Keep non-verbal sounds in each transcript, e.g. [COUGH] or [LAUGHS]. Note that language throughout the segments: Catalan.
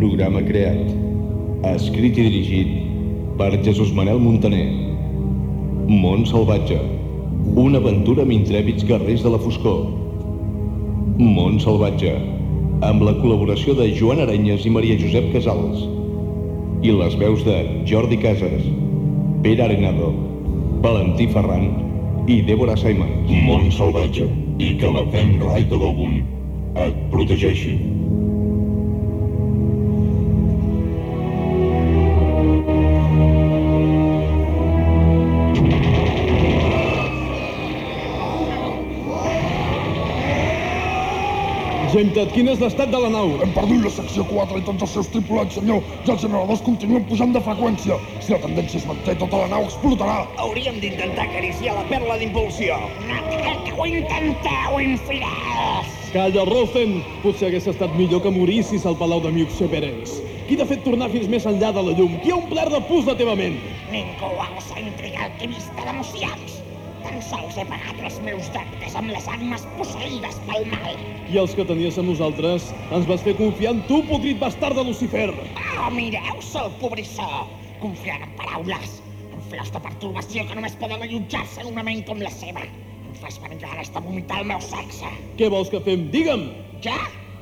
Programa creat, escrit i dirigit per Jesús Manel Montaner. Mont Salvatge. Una aventura amb intrèpids guerrers de la foscor. Mont Salvatge. Amb la col·laboració de Joan Arenyes i Maria Josep Casals. I les veus de Jordi Casas, Pere Arenado, Valentí Ferran i Débora Simons. Món salvatge i que la fem rai de l'algun et protegeixi. Gemtet, quin és l'estat de la nau? Hem perdut la secció 4 i tots els seus tripulants, senyor, i els generadors continuen pujant de freqüència. Si la tendència es manté, tota la nau explotarà. Hauríem d'intentar acariciar la perla d'impulsió. No cal que ho intenteu, infidels! Calla, Rosen! Potser hagués estat millor que morissis al palau de Miuxeperens. Qui t'ha fet tornar fins més enllà de la llum? Qui ha omplert de pus la teva ment? Ningú ha de intrigar alquimista d'emocions. Tan sols he pagat els meus deutes amb les ànimes posseïdes pel mal. I els que tenies amb nosaltres ens vas fer confiar en tu, podrit bastard de Lucifer. Oh, mireu, sol pobrissó! Confiant en paraules, en flors de pertorbació que només poden allotjar-se en una ment com la seva. Em fas venir ganes de vomitar el meu sexe. Què vols que fem? Digue'm! Ja?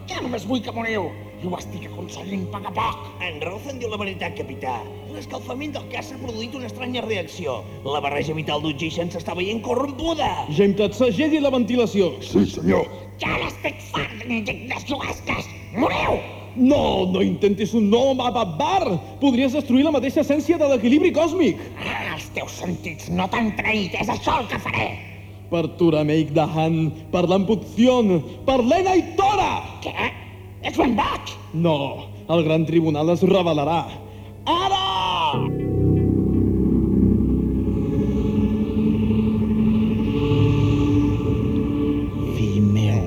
Ja només vull que moriu. I ho estic aconseguint a poc a poc. En Rosen diu la veritat, capità. L'escalfament del cas s'ha produït una estranya reacció. La barreja vital d'Oxigen s'està veient corrompuda. Gemtet, segedi la ventilació. Sí, senyor. Ja l'estic fart d'indignes jugasques. Moriu! No, no intentis un no, Mababar! Podries destruir la mateixa essència de l'equilibri còsmic. Ah, els teus sentits no t'han traït, és això el que faré. Per Turameik Dahan, per l'Amputzion, per l'Ena i Tora! Què? Ets ben boig! No, el gran tribunal es revelarà. Ara! Fill meu,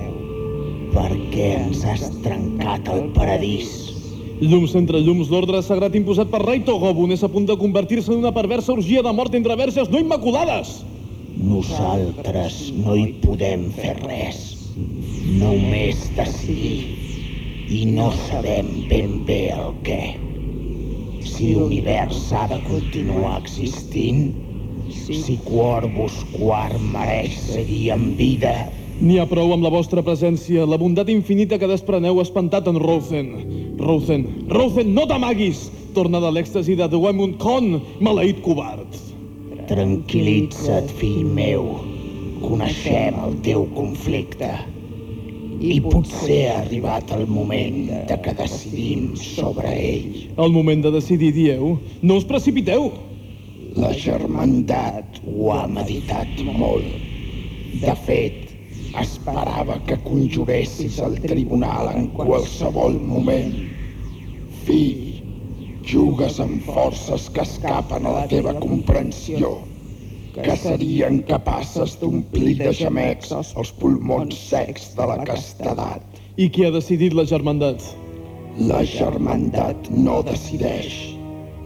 per què ens has trencat el paradís? Llums entre llums, l'ordre sagrat imposat per rei Togobun és a punt de convertir-se en una perversa orgia de mort entre verges no immaculades. Nosaltres no hi podem fer res. Només decidir. I no sabem ben bé el què. Si l'univers ha de continuar existint, si Corvus Quar mereix seguir en vida, N'hi ha prou amb la vostra presència, la bondat infinita que despreneu espantat en Rosen. Rosen, Rosen, no t'amaguis! Torna de l'èxtasi de Dwemund Con, maleït covard. tranquil·litza't, fill meu. Coneixem el teu conflicte. I potser ha arribat el moment de que decidim sobre ell. El moment de decidir, dieu. No us precipiteu! La germandat ho ha meditat molt. De fet, esperava que conjuressis el tribunal en qualsevol moment. Fill, jugues amb forces que escapen a la teva comprensió, que serien capaces d'omplir de gemecs els pulmons secs de la castedat. I qui ha decidit la germandat? La germandat no decideix.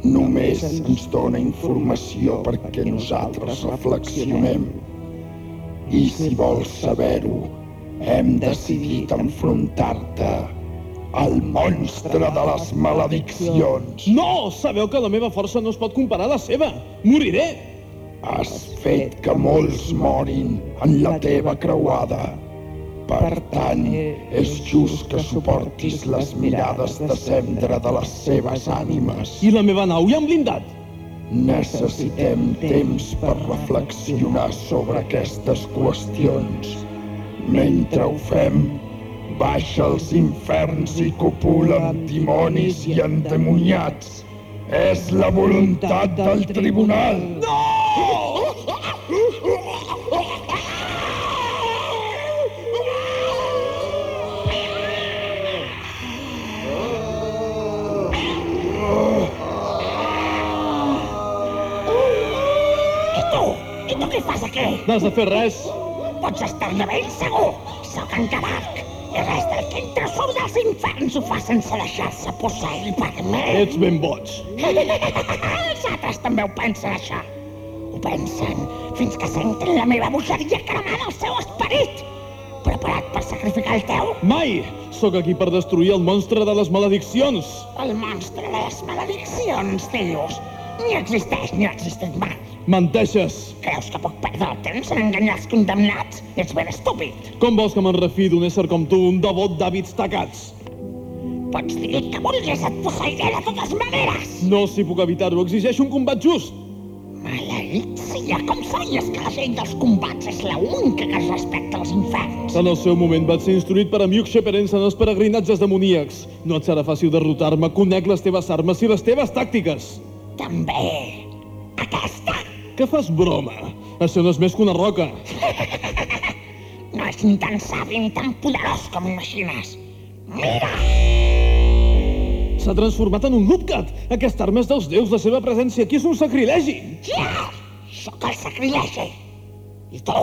Només ens dona informació perquè nosaltres reflexionem. I si vols saber-ho, hem decidit enfrontar-te al monstre de les malediccions. No! Sabeu que la meva força no es pot comparar a la seva! Moriré! Has fet que molts morin en la teva creuada. Per tant, és just que suportis les mirades de cendra de les seves ànimes. I la meva nau ja han blindat! Necessitem temps per reflexionar sobre aquestes qüestions. Mentre ho fem, baixa als inferns i copula amb dimonis i endemoniats. És la voluntat del tribunal. No! Què fas aquí? No has de fer res. Pots estar-ne ben segur. Sóc en Cadarc. I res del que entra surt dels inferns ho fa sense deixar-se posseir per mi. Ets ben boig. [LAUGHS] Els altres també ho pensen, això. Ho pensen fins que sentin la meva bogeria cremant el seu esperit. Preparat per sacrificar el teu? Mai! Sóc aquí per destruir el monstre de les malediccions. El monstre de les malediccions, dius. Ni existeix ni ha existit mai. Menteixes. Creus que puc perdre el temps en enganyar els condemnats? Ets ben estúpid. Com vols que me'n refi d'un ésser com tu, un devot d'hàbits tacats? Pots dir que vulguis, et posseiré de totes maneres. No, si puc evitar-ho, exigeixo un combat just. Maleït sia, com sabies que la llei dels combats és la única que es respecta als inferns? En el seu moment vaig ser instruït per Amiuk Sheperens en els peregrinatges demoníacs. No et serà fàcil derrotar-me, conec les teves armes i les teves tàctiques. També aquesta Que fas broma? Això no és més que una roca. [LAUGHS] no és ni tan savi ni tan poderós com imagines. Mira! S'ha transformat en un Lupcat. Aquesta arma és dels déus, la seva presència aquí és un sacrilegi. Ja! Sóc el sacrilegi. I tu,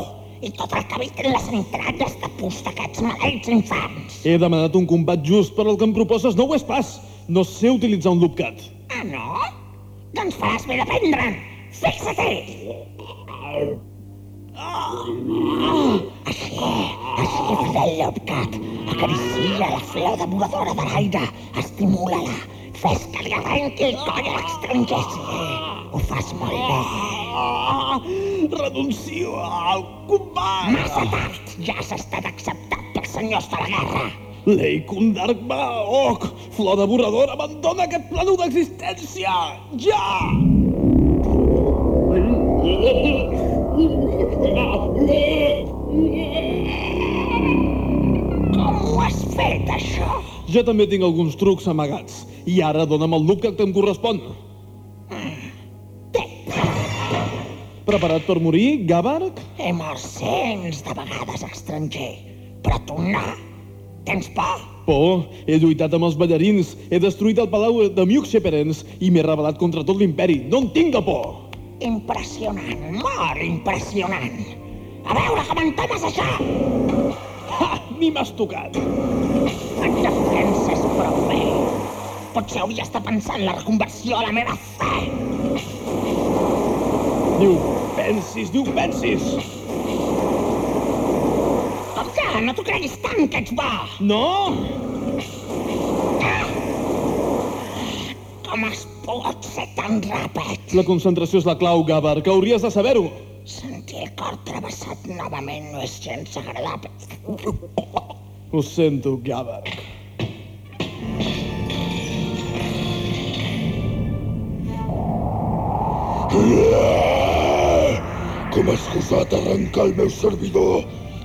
i tot el que habiten les entranyes de pus d'aquests maleïts inferns. He demanat un combat just, però el que em proposes no ho és pas. No sé utilitzar un Lupcat. Ah, no? Doncs faràs bé d'aprendre'n. Fixa-t'hi! Així, així, fill del llopcat. Acaricia la flor devoradora de l'aire. Estimula-la. Fes que li arrenqui el coll a l'estranger. Ho fas molt bé. Ah, renuncio al combat. Massa tard. Ja has estat acceptat pels senyors de la guerra. Leikun Darkma Ok, flor devoradora, abandona aquest plano d'existència! Ja! Com ho has fet, això? Jo també tinc alguns trucs amagats. I ara dona'm el look que em correspon. Preparat per morir, Gavark? he mort cents de vegades estranger, però tu no. Tens por? Por, he lluitat amb els ballarins, he destruït el palau de Miuk Sheperens i m'he rebel·lat contra tot l'imperi. No en tinc de por! Impressionant, molt impressionant. A veure com entomes això! Ha! Ni m'has tocat! Et defenses prou bé. Potser hauries de pensar en la reconversió a la meva fe. Diu, pensis, diu, pensis! Com que? No t'ho creguis tant, que ets bo! No! Com has pogut ser tan ràpid? La concentració és la clau, Gavar, que hauries de saber-ho. Sentir el cor travessat novament no és gens agradable. Ho sento, Gavar. Com has gosat arrencar el meu servidor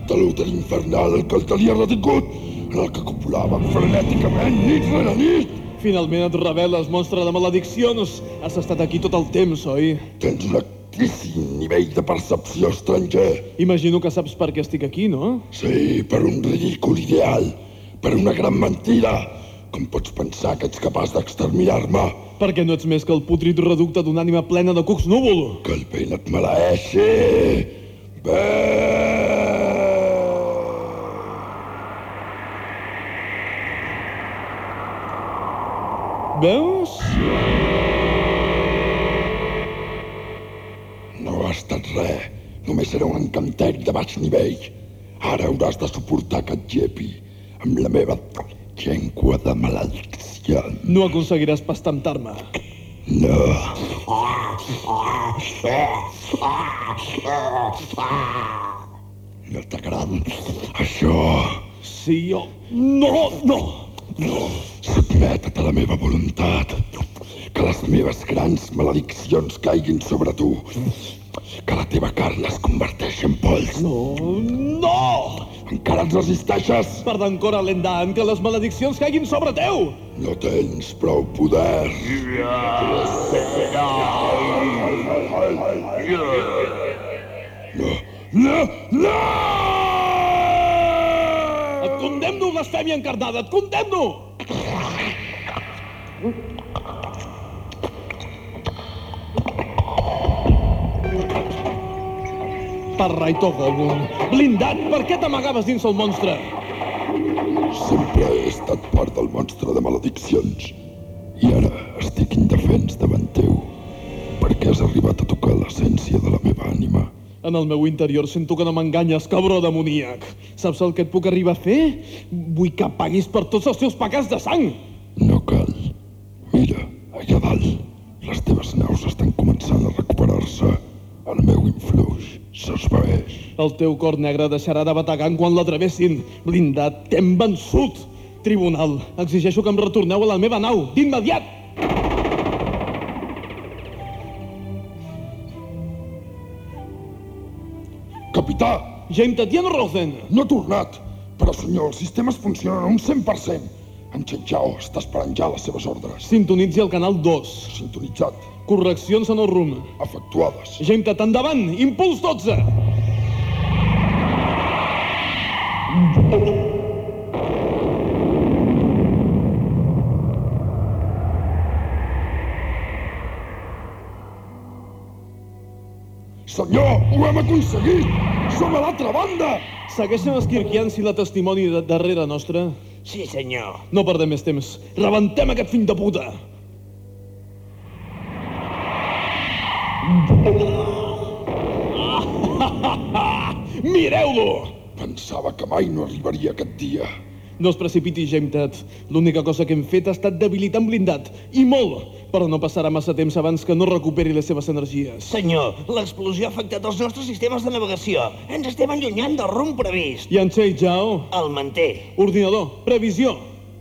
de l'úter infernal que el tenia retingut, en el que copulàvem frenèticament nit rere nit? Finalment et reveles, monstre de malediccions. Has estat aquí tot el temps, oi? Tens un altíssim nivell de percepció estranger. Imagino que saps per què estic aquí, no? Sí, per un ridícul ideal, per una gran mentida. Com pots pensar que ets capaç d'exterminar-me? Perquè no ets més que el putrit reducte d'una ànima plena de cucs núvol. Que el vent et maleeixi! Bé! Veus? No ha estat res. Només era un encanteri de baix nivell. Ara hauràs de suportar que et llepi amb la meva llengua de maledicció. No aconseguiràs pastamtar-me. No. No t'agrada això. Sí, jo... No, no! No, sotmeta't a la meva voluntat. Que les meves grans malediccions caiguin sobre tu. Que la teva carn es converteixi en pols. No, no! Encara ens resisteixes? Per d'encora l'endant, que les malediccions caiguin sobre teu! No tens prou poder. No, no, no! Et condemno, blasfèmia encarnada, et condemno! [LAUGHS] Per Raito Gobun, blindat, per què t'amagaves dins el monstre? Sempre he estat part del monstre de malediccions. I ara estic indefens davant teu. Perquè has arribat a tocar l'essència de la meva ànima. En el meu interior sento que no m'enganyes, cabró demoníac. Saps el que et puc arribar a fer? Vull que paguis per tots els teus pecats de sang. No cal. Mira, allà dalt. Les teves naus estan començant a recuperar-se. El meu influix s'esvaeix. El teu cor negre deixarà de bategar quan la travessin. Blindat, t'hem vençut. Tribunal, exigeixo que em retorneu a la meva nau, d'immediat! Capità, Jaime Tatiano Rosen! no ha tornat. Però, senyor, els sistemes funcionen un 100%. En Chen Chao està esperant ja les seves ordres. Sintonitzi el canal 2. Sintonitzat. Correccions en el rum. Efectuades. Tat, endavant! Impuls 12! Senyor, ho hem aconseguit! Som a l'altra banda! Segueixen esquirquiant si la testimoni de darrere nostra. Sí, senyor. No perdem més temps. Rebentem aquest fill de puta! [LAUGHS] Mireu-lo! Pensava que mai no arribaria aquest dia. No es precipiti, Tat. L'única cosa que hem fet ha estat debilitar en blindat. I molt! Però no passarà massa temps abans que no recuperi les seves energies. Senyor, l'explosió ha afectat els nostres sistemes de navegació. Ens estem allunyant del rumb previst. I en Chei Zhao? El manté. Ordinador, previsió!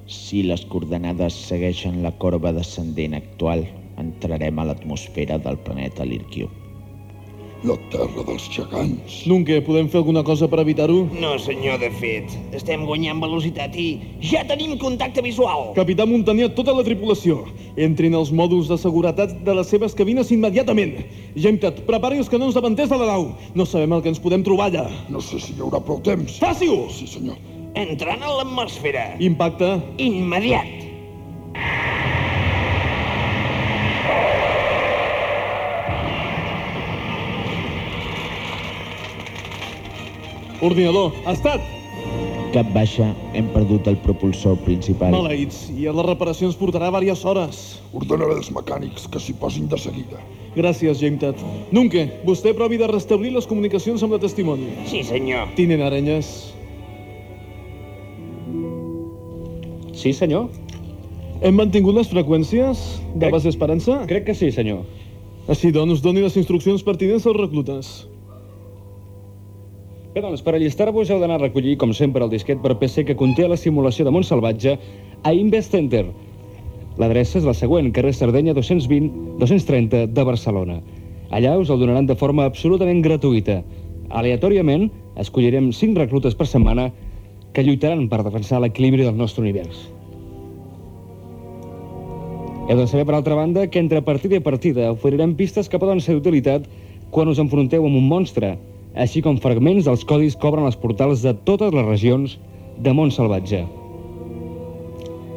Si les coordenades segueixen la corba descendent actual, entrarem a l'atmosfera del planeta Lirkiu. La terra dels gegants. Nunca podem fer alguna cosa per evitar-ho? No, senyor, de fet. Estem guanyant velocitat i ja tenim contacte visual. Capità Muntanyà, tota la tripulació. Entrin als mòduls de seguretat de les seves cabines immediatament. Gemtat, prepari els canons davanters de la nau. No sabem el que ens podem trobar allà. No sé si hi haurà prou temps. Faci-ho! Sí, senyor. Entrant en l'atmosfera. Impacte. Immediat. Ordinador, estat! Cap baixa, hem perdut el propulsor principal. Maleïts, i a la reparació ens portarà diverses hores. Ordenaré als mecànics que s'hi posin de seguida. Gràcies, Gemtat. Nunca, vostè provi de restablir les comunicacions amb la testimoni. Sí, senyor. Tinent Arenyes. Sí, senyor? Hem mantingut les freqüències de Crec- base Esperança? Crec que sí, senyor. Així doncs, doni les instruccions pertinents als reclutes. Bé, doncs, per allistar-vos heu d'anar a recollir, com sempre, el disquet per PC que conté la simulació de món salvatge a Invest Center. L'adreça és la següent, carrer Sardenya 220-230 de Barcelona. Allà us el donaran de forma absolutament gratuïta. Aleatòriament, escollirem 5 reclutes per setmana que lluitaran per defensar l'equilibri del nostre univers. Heu de saber, per altra banda, que entre partida i partida oferirem pistes que poden ser d'utilitat quan us enfronteu amb un monstre, així com fragments dels codis que obren els portals de totes les regions de món salvatge.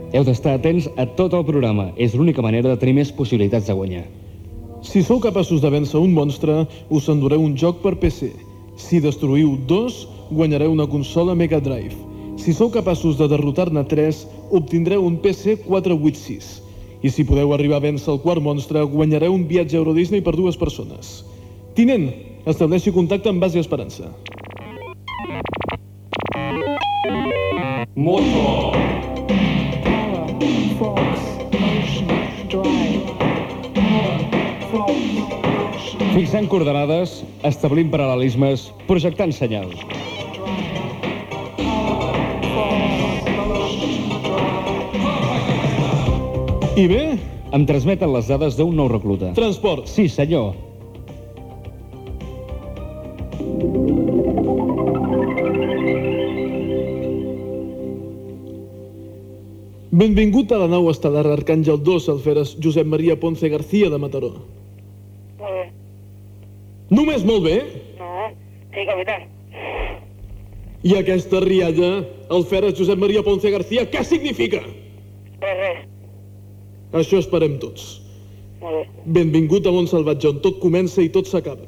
Heu d'estar atents a tot el programa. És l'única manera de tenir més possibilitats de guanyar. Si sou capaços de vèncer un monstre, us endureu un joc per PC. Si destruïu dos, guanyareu una consola Mega Drive. Si sou capaços de derrotar-ne tres, obtindreu un PC 486. I si podeu arribar a vèncer el quart monstre, guanyareu un viatge a Euro Disney per dues persones. Tinent, estableixi contacte amb base Esperança. Moto! Power, force, motion, drive. Power, force, motion, Fixant coordenades, establint paral·lelismes, projectant senyals. I bé, Em transmeten les dades d'un nou recluta. transport. Sí, senyor. Benvingut a la nau estel·lar Arcàngel 2, alferes Josep Maria Ponce García de Mataró. Molt bé. Només molt bé? No. Sí, capità. I aquesta rialla, alferes Josep Maria Ponce García, què significa? Res, res. Això esperem tots. Molt bé. Benvingut a Mont Salvatge, on tot comença i tot s'acaba.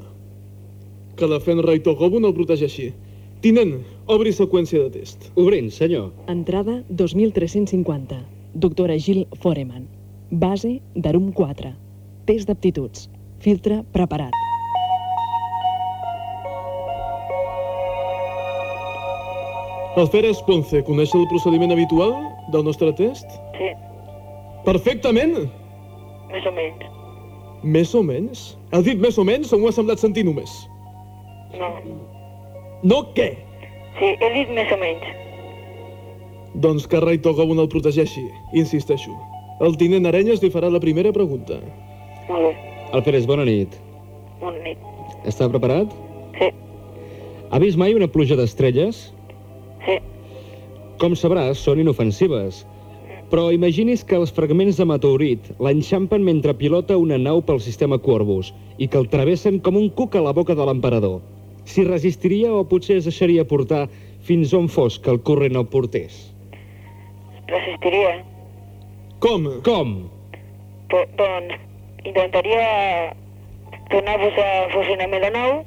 Que la Fenra i Togobun el protegeixi. Tinent, Obri seqüència de test. Obrint, senyor. Entrada 2350. Doctora Gil Foreman. Base d'Arum 4. Test d'aptituds. Filtre preparat. Alferes Ponce, coneix el procediment habitual del nostre test? Sí. Perfectament! Més o menys. Més o menys? Has dit més o menys o m'ho ha semblat sentir només? No. No què? Sí, he dit més o menys. Doncs que Rai Togoun el protegeixi, insisteixo. El tinent Arenyes li farà la primera pregunta. Molt bé. Alferes, bona nit. Bona nit. Està preparat? Sí. Ha vist mai una pluja d'estrelles? Sí. Com sabràs, són inofensives. Però imagini's que els fragments de meteorit l'enxampen mentre pilota una nau pel sistema Corvus i que el travessen com un cuc a la boca de l'emperador. Si resistiria o potser es deixaria portar fins on fos que el corrent el portés. Resistiria. Com? Com? Però, doncs, intentaria tornar a funcionament la nau.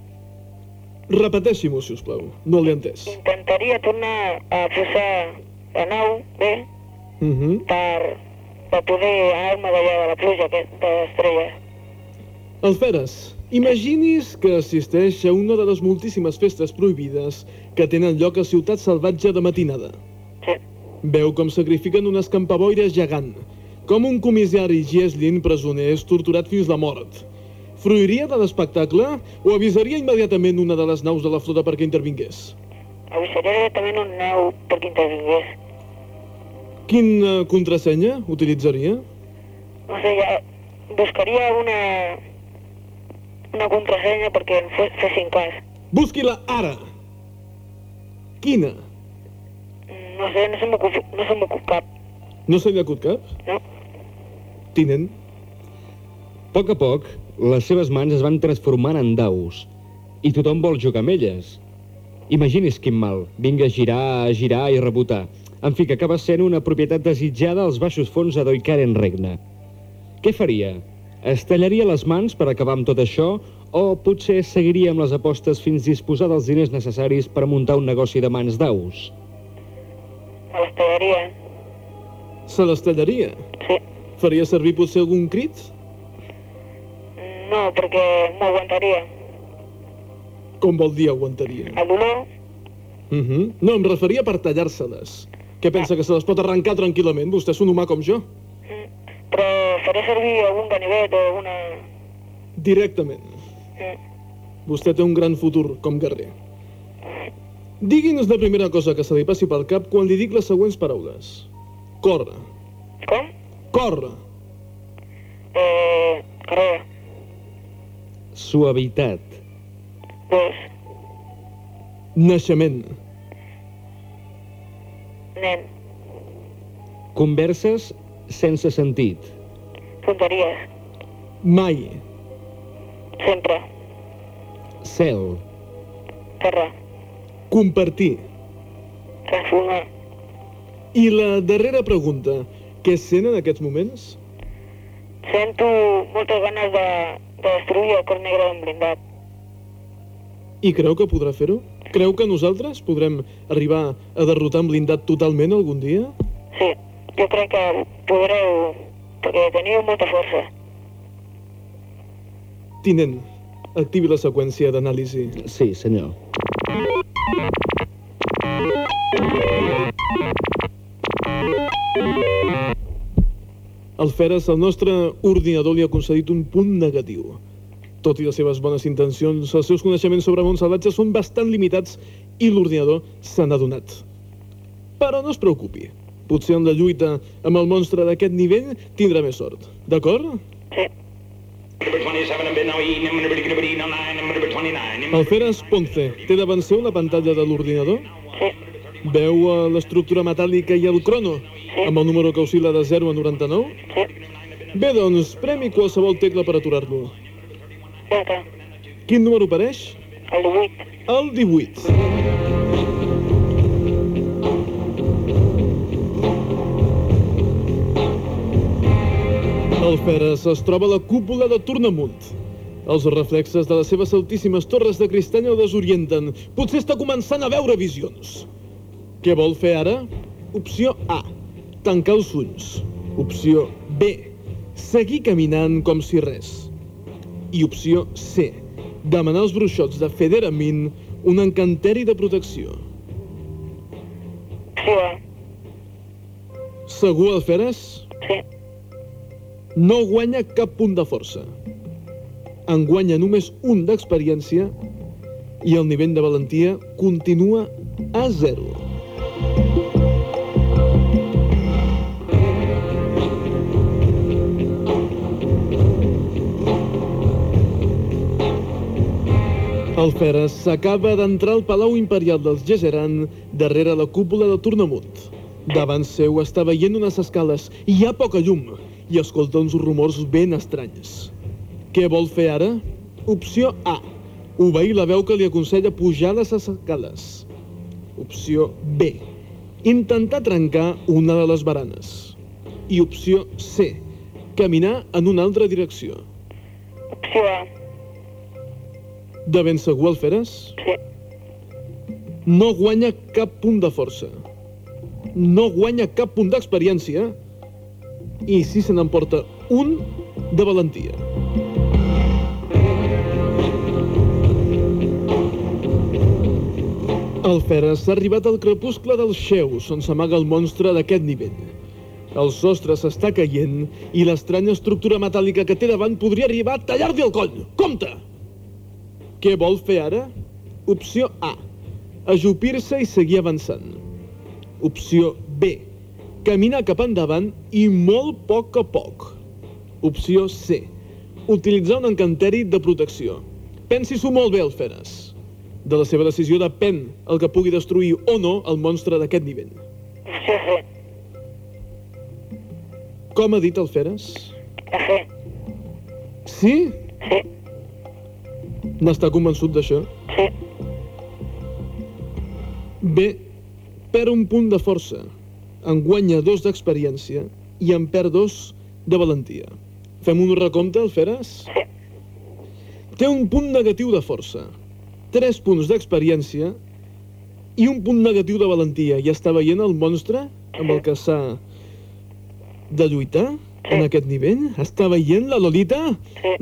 Repeteixi-m'ho, si us plau. No l'he entès. Intentaria tornar a posar la nau bé Uh -huh. per, per poder anar-me d'allà de la pluja aquesta estrella. Alferes, imagini's que assisteix a una de les moltíssimes festes prohibides que tenen lloc a Ciutat Salvatge de matinada. Sí. Veu com sacrifiquen un escampaboire gegant, com un comissari Gieslin presoner és torturat fins la mort. Fruiria de l'espectacle o avisaria immediatament una de les naus de la flota perquè intervingués? Avisaria directament un nau perquè intervingués. Quina contrasenya utilitzaria? No sé, ja buscaria una, una contrasenya perquè em fes, fessin cas. Busqui-la ara! Quina? No sé, no se m'ocup no cap. No se li acut cap? No. Tinent? A poc a poc, les seves mans es van transformant en daus i tothom vol jugar amb elles. Imagini's quin mal. Vinga a girar, a girar i rebotar. En fi, que acaba sent una propietat desitjada als baixos fons a Doikaren Regne. Què faria? Es tallaria les mans per acabar amb tot això o potser seguiria amb les apostes fins disposar dels diners necessaris per muntar un negoci de mans daus? Me les tallaria. Se les tallaria? Sí. Faria servir potser algun crit? No, perquè m'ho aguantaria. Com vol dir aguantaria? El dolor, Uh -huh. No, em referia per tallar-se-les. Què pensa, que se les pot arrencar tranquil·lament? Vostè és un humà com jo. però faré servir algun ganivet o alguna... Directament. Mm. Vostè té un gran futur com guerrer. Digui'ns la primera cosa que se li passi pel cap quan li dic les següents paraules. Corre. Com? Corre. Eh, carrera, Suavitat. gos, Naixement. nen, Converses sense sentit. Tonteries, Mai. sempre, Cel. terra, Compartir. transformar, I la darrera pregunta. Què sent en aquests moments? sento moltes ganes de, de destruir el cor negre d'un blindat. I creu que podrà fer-ho? Creu que nosaltres podrem arribar a derrotar en blindat totalment algun dia? Sí, jo crec que podreu, perquè teniu molta força. Tinent, activi la seqüència d'anàlisi. Sí, senyor. Alferes, el nostre ordinador li ha concedit un punt negatiu. Tot i les seves bones intencions, els seus coneixements sobre món salvatge són bastant limitats i l'ordinador se n'ha donat. Però no es preocupi. Potser en la lluita amb el monstre d'aquest nivell tindrà més sort. D'acord? Sí. Alferes Ponce, té davant seu la pantalla de l'ordinador? Sí. Veu eh, l'estructura metàl·lica i el crono? Amb el número que oscil·la de 0 a 99? Sí. Bé, doncs, premi qualsevol tecla per aturar-lo. Està. Quin número apareix? El 18. El 18. El Feres es troba a la cúpula de Tornamunt. Els reflexes de les seves altíssimes torres de cristany el desorienten. Potser està començant a veure visions. Què vol fer ara? Opció A. Tancar els ulls. Opció B. Seguir caminant com si res. I opció C. Demanar als bruixots de Federamin un encanteri de protecció. A. Segur, Alferes? Sí. No guanya cap punt de força. En guanya només un d'experiència i el nivell de valentia continua a zero. El Feres s'acaba d'entrar al Palau Imperial dels Gesseran darrere la cúpula de Tornamunt. Davant seu està veient unes escales i hi ha poca llum i escolta uns rumors ben estranys. Què vol fer ara? Opció A. Obeir la veu que li aconsella pujar les escales. Opció B. Intentar trencar una de les baranes. I opció C. Caminar en una altra direcció. Opció A. De ben segur el Feres? Sí. No guanya cap punt de força. No guanya cap punt d'experiència. I sí se n'emporta un de valentia. El Feres s'ha arribat al crepuscle dels Xeus, on s'amaga el monstre d'aquest nivell. El sostre s'està caient i l'estranya estructura metàl·lica que té davant podria arribar a tallar-li el coll. Compte! Què vol fer ara? Opció A. Ajupir-se i seguir avançant. Opció B. Caminar cap endavant i molt poc a poc. Opció C. Utilitzar un encanteri de protecció. Pensi-s'ho molt bé, Alferes. De la seva decisió depèn el que pugui destruir o no el monstre d'aquest nivell. Com ha dit Alferes? C. Sí? Sí. N'està convençut d'això? Sí. Bé, perd un punt de força, en guanya dos d'experiència i en perd dos de valentia. Fem un recompte, Alferes? Sí. Té un punt negatiu de força, tres punts d'experiència i un punt negatiu de valentia. I està veient el monstre amb el que s'ha de lluitar en aquest nivell? Està veient la Lolita?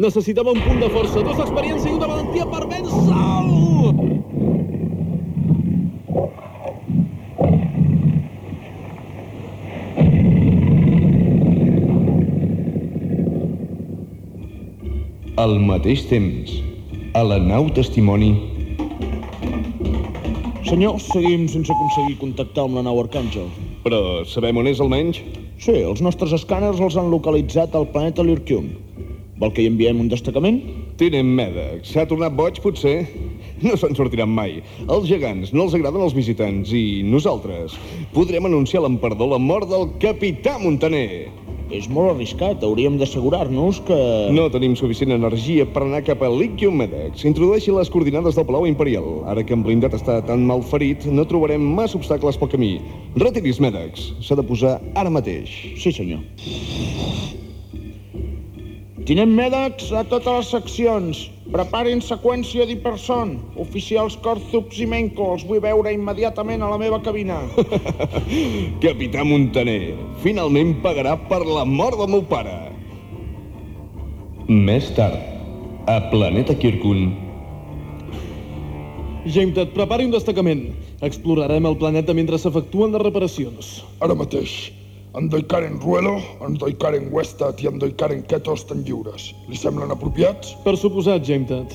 Necessitava un punt de força, dos d'experiència i una valentia per vèncer-lo! Al mateix temps, a la nau testimoni, Senyor, seguim sense aconseguir contactar amb la nau Arcàngel. però sabem on és almenys? Sí, els nostres escàners els han localitzat al planeta Lirkium. Vol que hi enviem un destacament? Tinem Medex. S'ha tornat boig, potser? No se'n sortiran mai. Els gegants no els agraden els visitants i nosaltres podrem anunciar a l'emperador la mort del capità Montaner. És molt arriscat, hauríem d'assegurar-nos que... No tenim suficient energia per anar cap a Liquium Medex. Introdueixi les coordinades del Palau Imperial. Ara que en blindat està tan mal ferit, no trobarem massa obstacles pel camí. Retiris Medex. S'ha de posar ara mateix. Sí, senyor. Tinem Medex a totes les seccions. Preparin seqüència d'hiperson. Oficials Corzups i Menko, els vull veure immediatament a la meva cabina. [LAUGHS] Capità Montaner, finalment pagarà per la mort del meu pare. Més tard, a Planeta Kirkun, Gemtet, prepari un destacament. Explorarem el planeta mentre s'efectuen les reparacions. Ara mateix. En Doikaren Ruelo, en Doikaren Westat i en Doikaren Keto estan lliures. Li semblen apropiats? Per suposat, Gemtet.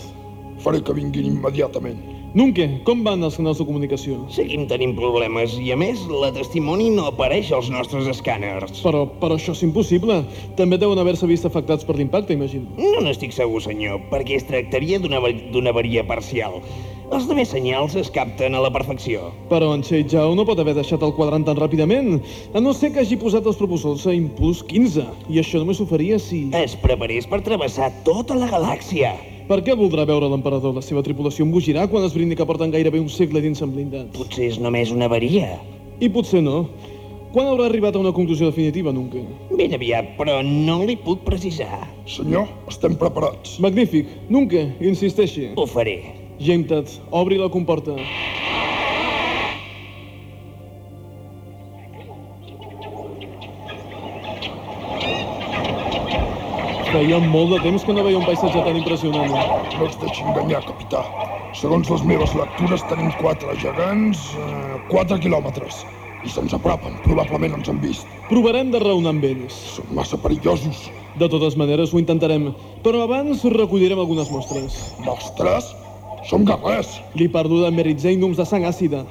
Faré que vinguin immediatament. Nunke, com van els canals de comunicació? Seguim tenint problemes i, a més, la testimoni no apareix als nostres escàners. Però, però això és impossible. També deuen haver-se vist afectats per l'impacte, imagino. No n'estic segur, senyor, perquè es tractaria d'una avaria parcial. Els demés senyals es capten a la perfecció. Però en Shei Zhao no pot haver deixat el quadrant tan ràpidament, a no ser que hagi posat els propulsors a impuls 15. I això només ho faria si... Es preparés per travessar tota la galàxia. Per què voldrà veure l'emperador? La seva tripulació embogirà quan es brini que porten gairebé un segle dins en blindat. Potser és només una avaria. I potser no. Quan haurà arribat a una conclusió definitiva, Nunca? Ben aviat, però no li puc precisar. Senyor, estem preparats. Magnífic. Nunca, insisteixi. Ho faré. Gemtat, obri la comporta. Feia molt de temps que no veia un paisatge tan impressionant. No es deixi enganyar, capità. Segons les meves lectures tenim quatre gegants, eh, quatre quilòmetres. i se'ns apropen. Probablement ens han vist. Provarem de raonar amb ells. Són massa perillosos. De totes maneres ho intentarem, però abans recollirem algunes mostres. Mostres? Som guerrers. Li parlo de meritzèinums de sang àcida.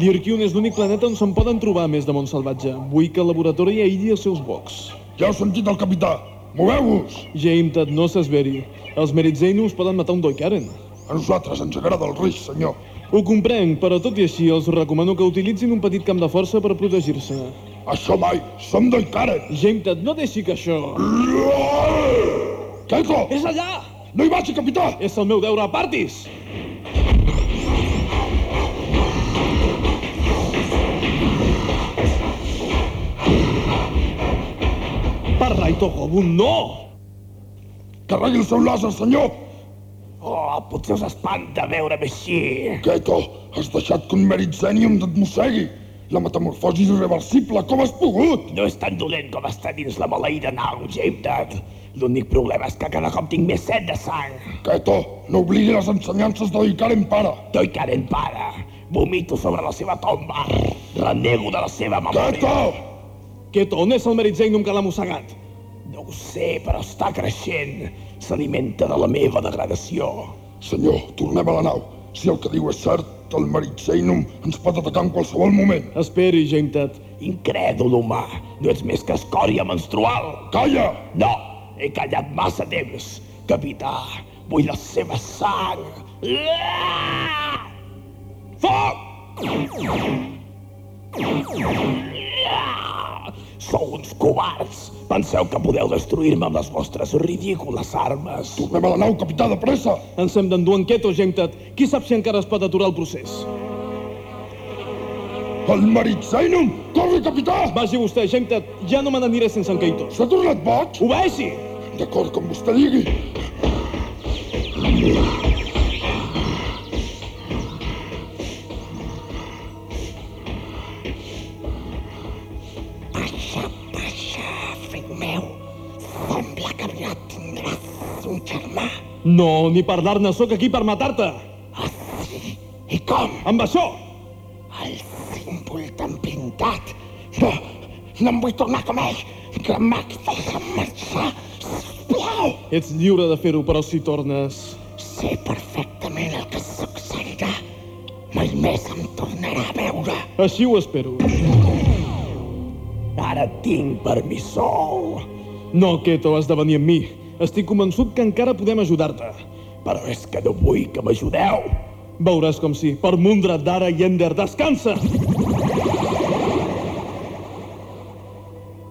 L'Irkiun és l'únic planeta on se'n poden trobar més de món salvatge. Vull que el laboratori aïlli els seus bocs. Ja heu sentit el capità. Moveu-vos! Jaimtat, no s'esveri. Els meritzèinums poden matar un Doikaren. A nosaltres ens agrada el risc, senyor. Ho comprenc, però tot i així els recomano que utilitzin un petit camp de força per protegir-se. Això mai! Som Doikaren! Jaimtat, no deixi que això... Keiko! És allà! No hi vagi, capità! És el meu deure, apartis! Per Raito Gobun, no! Carregui el seu làser, senyor! Oh, potser us espanta veure'm així. Keiko, has deixat que un meritzènium et mossegui. La metamorfosi és irreversible, com has pogut? No és tan dolent com està dins la maleïda nau, Jametat. L'únic problema és que cada cop tinc més set de sang. Keito, no oblidi les ensenyances de Doikaren Pare. Doikaren Pare. Vomito sobre la seva tomba. Renego de la seva memòria. Keito! Keto, on és el meritzèinum que l'ha mossegat? No ho sé, però està creixent. S'alimenta de la meva degradació. Senyor, tornem a la nau. Si el que diu és cert, el Meritzeinum ens pot atacar en qualsevol moment. Esperi, Jametat. Incrèdul humà. No ets més que escòria menstrual. Calla! No, he callat massa temps. Capità, vull la seva sang. Ah! Foc! Ah! Sou uns covards. Penseu que podeu destruir-me amb les vostres ridícules armes. Tornem a la nau, capità, de pressa! Ens hem d'endur en Keto, Jametat. Qui sap si encara es pot aturar el procés? El Meritzeinum! Corre, capità! Vagi vostè, Jametat. Ja no me n'aniré sense en Keito. S'ha tornat boig? Obeixi! D'acord, com vostè digui. No, ni parlar-ne, sóc aquí per matar-te. Ah, sí? I com? Amb això! El símbol tan pintat. No, no em vull tornar com ell. Que Max deixa'm marxar, sisplau. Ets lliure de fer-ho, però si tornes... Sé perfectament el que succeirà. Mai més em tornarà a veure. Així ho espero. Ara tinc per mi sol. No, Keto, has de venir amb mi. Estic convençut que encara podem ajudar-te. Però és que no vull que m'ajudeu. Veuràs com sí. Per Mundra, Dara i Ender, descansa!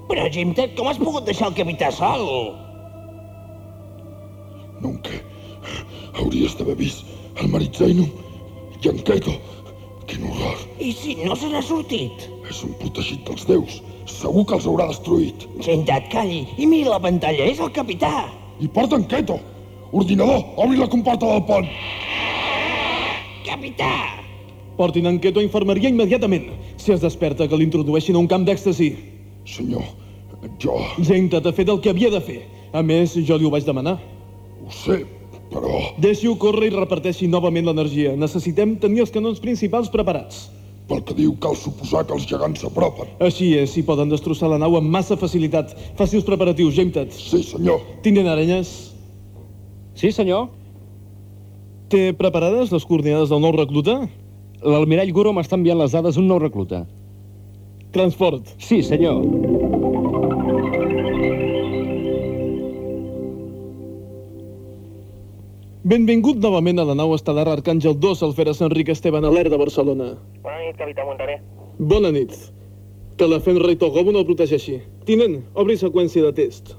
Però, Jimtet, com has pogut deixar el capità sol? Nunca. Hauries d'haver vist el Meritzeinum i en Keito. Quin horror. I si no se n'ha sortit? És un protegit dels déus. Segur que els haurà destruït. Gentat, calli. I mira la pantalla, és el capità. I porta en Keito. Ordinador, obri la comporta del pont. Capità! Portin en Keto a infermeria immediatament. Si es desperta, que l'introdueixin a un camp d'èxtasi. Senyor, jo... Jametat ha fet el que havia de fer. A més, jo li ho vaig demanar. Ho sé, però... Deixi-ho córrer i reparteixi novament l'energia. Necessitem tenir els canons principals preparats. Pel que diu, cal suposar que els gegants s'apropen. Així és, i poden destrossar la nau amb massa facilitat. Faci els preparatius, Jametat. Sí, senyor. Tinent Arenyes, Sí, senyor. té preparades les coordinades del nou recluta? L'almirall Guro m'està enviant les dades d'un nou recluta. Transport. Sí, senyor. Benvingut novament a la nau estel·lar Arcàngel 2 Alferes Enric Esteban Aler de Barcelona. Bona nit, capità Montaner. Bona nit. Que la Fenrei Togobo no el protegeixi. Tinent, obri seqüència de test.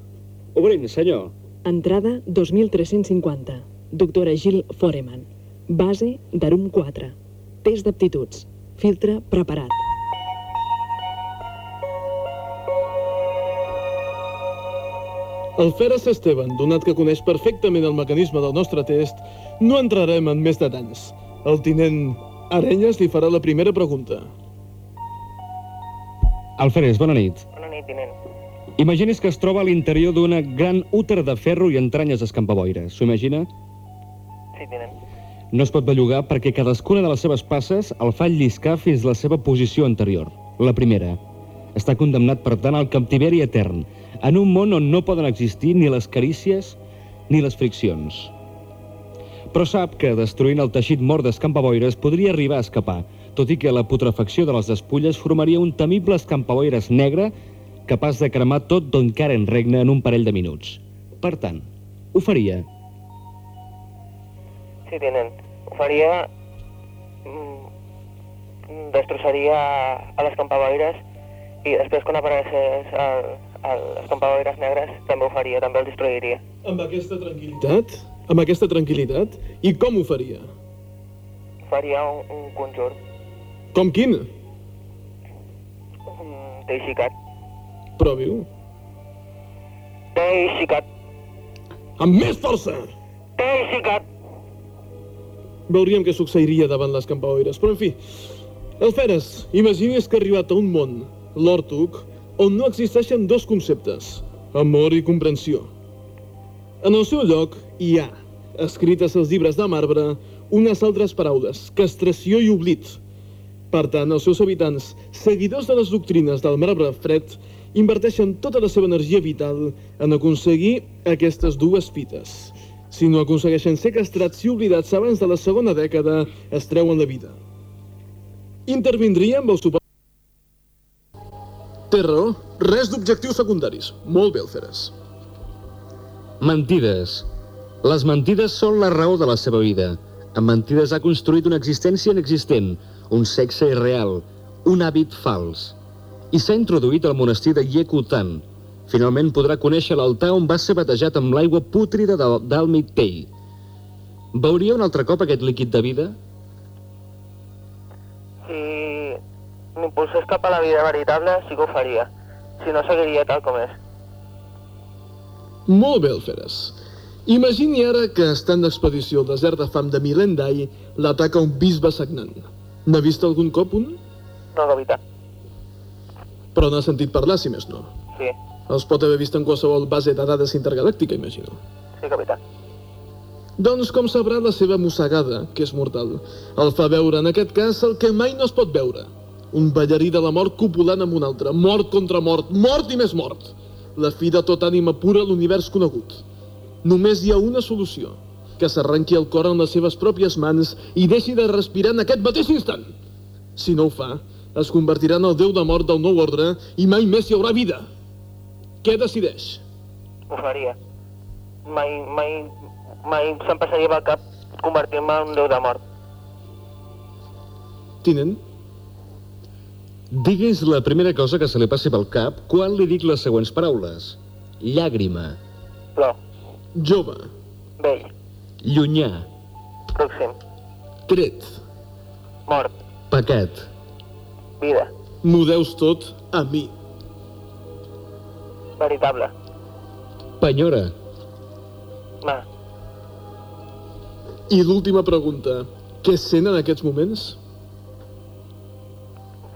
Obrint, senyor. Entrada 2350. Doctora Gil Foreman. Base d'Arum 4. Test d'aptituds. Filtre preparat. Alferes Esteban, donat que coneix perfectament el mecanisme del nostre test, no entrarem en més detalls. El tinent Arenyes li farà la primera pregunta. Alferes, bona nit. Bona nit, tinent. Imagini's que es troba a l'interior d'una gran úter de ferro i entranyes escampaboires. S'ho imagina? Sí, tinent. No es pot bellugar perquè cadascuna de les seves passes el fa lliscar fins la seva posició anterior. La primera. Està condemnat, per tant, al captiveri etern, en un món on no poden existir ni les carícies ni les friccions. Però sap que destruint el teixit mort d'escampaboires podria arribar a escapar, tot i que la putrefacció de les despulles formaria un temible escampaboires negre capaç de cremar tot d'on encara en regna en un parell de minuts. Per tant, ho faria. Sí, tinent. Ho faria... mm, Destrossaria a les campavaires i després quan apareixés el, les campavaires negres també ho faria, també el destruiria. Amb aquesta tranquil·litat? Amb aquesta tranquil·litat? I com ho faria? Faria un, un conjur, Com quin? un teixicat. Provi-ho. Teixicat, Amb més força! teixicat. Veuríem què succeiria davant les campaoires, però en fi... Alferes, imagini's que ha arribat a un món, l'Hortuc, on no existeixen dos conceptes, amor i comprensió. En el seu lloc hi ha, escrites als llibres de marbre, unes altres paraules, castració i oblit. Per tant, els seus habitants, seguidors de les doctrines del marbre fred, inverteixen tota la seva energia vital en aconseguir aquestes dues fites. Si no aconsegueixen ser castrats i oblidats abans de la segona dècada, es treuen la vida. Intervindria amb el suport... Té raó. Res d'objectius secundaris. Molt bé, Alferes. Mentides. Les mentides són la raó de la seva vida. Amb mentides ha construït una existència inexistent, un sexe irreal, un hàbit fals. I s'ha introduït al monestir de Yekutan. Finalment podrà conèixer l'altar on va ser batejat amb l'aigua pútrida d'Almit Tei. Veuria un altre cop aquest líquid de vida? Si m'impulsés cap a la vida veritable, sí que ho faria. Si no, seguiria tal com és. Molt bé, Alferes. Imagini ara que, estant d'expedició al desert de fam de Milendai, l'ataca un bisbe sagnant. N'ha vist algun cop un? No, capità. Però n'ha sentit parlar, si més no. Sí, Els pot haver vist en qualsevol base de dades intergalàctica, imagino. sí, capità. Doncs, com sabrà, la seva mossegada, que és mortal, el fa veure, en aquest cas, el que mai no es pot veure. Un ballarí de la mort copulant amb un altre. Mort contra mort, mort i més mort. La fi de tot ànima pura a l'univers conegut. Només hi ha una solució. Que s'arrenqui el cor en les seves pròpies mans i deixi de respirar en aquest mateix instant. Si no ho fa, es convertirà en el déu de mort del nou ordre i mai més hi haurà vida. Què decideix? Ho faria. Mai, mai, mai se'm passaria pel cap convertir-me en un déu de mort. Tinent? Digues la primera cosa que se li passi pel cap quan li dic les següents paraules. Llàgrima, Plor, Jove, vell, llunyà, pròxim, tret, mort, pecat, vida, m'ho deus tot a mi. veritable, penyora, mà, I l'última pregunta. Què sent en aquests moments?